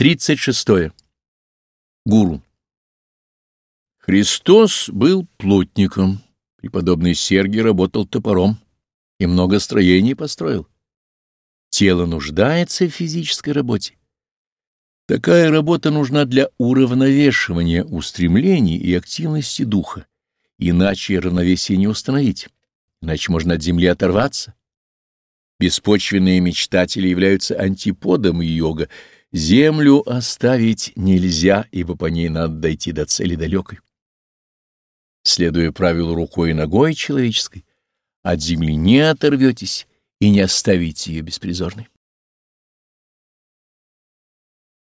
36. Гуру. Христос был плотником, преподобный Сергий работал топором и много строений построил. Тело нуждается в физической работе. Такая работа нужна для уравновешивания устремлений и активности духа, иначе равновесие не установить, иначе можно от земли оторваться. Беспочвенные мечтатели являются антиподом йога, Землю оставить нельзя, ибо по ней надо дойти до цели далекой. Следуя правилу рукой и ногой человеческой, от земли не оторветесь и не оставите ее беспризорной.